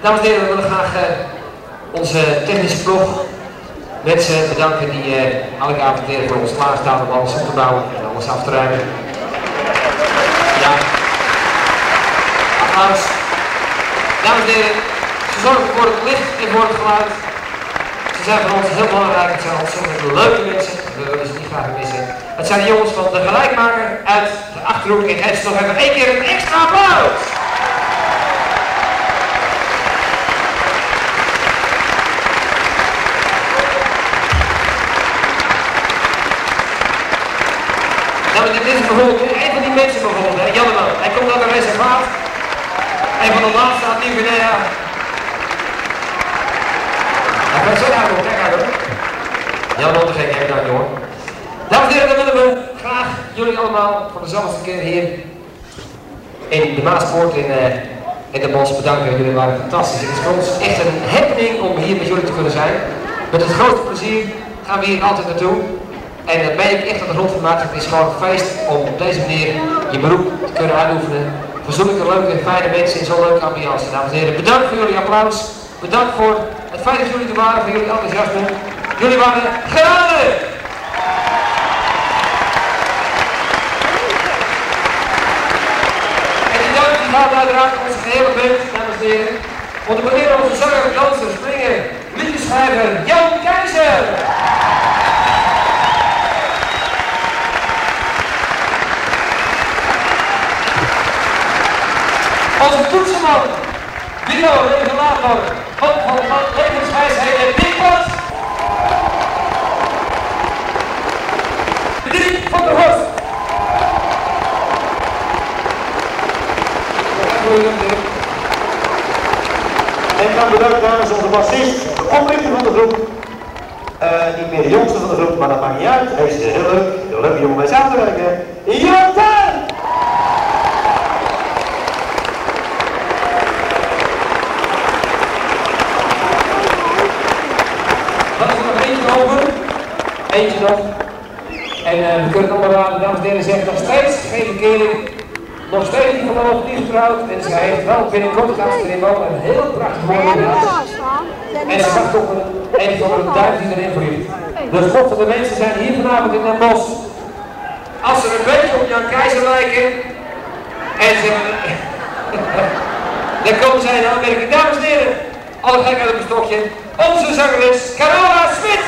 Dames en heren, we willen graag uh, onze technische ploeg mensen bedanken die uh, elke avond weer voor ons klaarstaan om alles op te bouwen en alles af te ruimen. Ja. Applaus. Dames en heren, ze zorgen voor het licht en voor het geluid. Ze zijn voor ons heel belangrijk. Het zijn ontzettend leuke mensen. We willen ze niet graag missen. Het zijn de jongens van de gelijkmaker uit de Achterhoek. Ik geef ze nog even één keer een extra applaus. Dit is bijvoorbeeld een van die mensen bijvoorbeeld, hè, Janneman. Hij komt uit een reservaat. Een van de laatste uit Nieuw-Guinea. Hij gaat zo uit, kijk uit hoor. Janneman, te gek, dank hoor. Dames en heren, dan willen we graag jullie allemaal voor de keer hier in de Maaspoort in, uh, in de Bos bedanken. Jullie waren fantastisch. Het is voor ons echt een happening om hier met jullie te kunnen zijn. Met het grootste plezier gaan we hier altijd naartoe. En daar ben ik echt aan de grond van maakt. Het is gewoon een feest om op deze manier je beroep te kunnen uitoefenen. Voor zulke leuke en fijne mensen in zo'n leuke ambiance. Dames en heren, bedankt voor jullie applaus. Bedankt voor het feit dat jullie er waren, voor jullie enthousiasme. Jullie waren geweldig! En die dank gaat uiteraard onze gehele band, dames en heren. Onder meer onze zanger, danser, springer, liedjeschrijver Jan Keizer. Onze toetsenman, Lino Regulator, van van van levenswijsheid en Dikwas. Drie van der Horst. En dan bedankt namens onze bassist, de oprichter van de groep. Uh, niet meer de jongste van de groep, maar dat maakt niet uit. Hij is heel leuk, heel leuk jongen mee samen te werken. Jonathan! Dan is er nog eentje over. Eentje nog. En uh, we kunnen allemaal aan, dames en heren, zeggen nog steeds geen verkering. Nog steeds niet verloofd, niet getrouwd. En ze heeft wel binnenkort ze erin wonen. Een heel prachtig in huis. En ze wacht op een, een van de duif die erin vliegt. Dus mochten de mensen zijn hier vanavond in Den Bosch. Als ze een beetje op Jan Keizer lijken. En ze dan komen zij in aanmerking. Dames en heren, alle gek uit een stokje. Onze zangeres Carola Smit.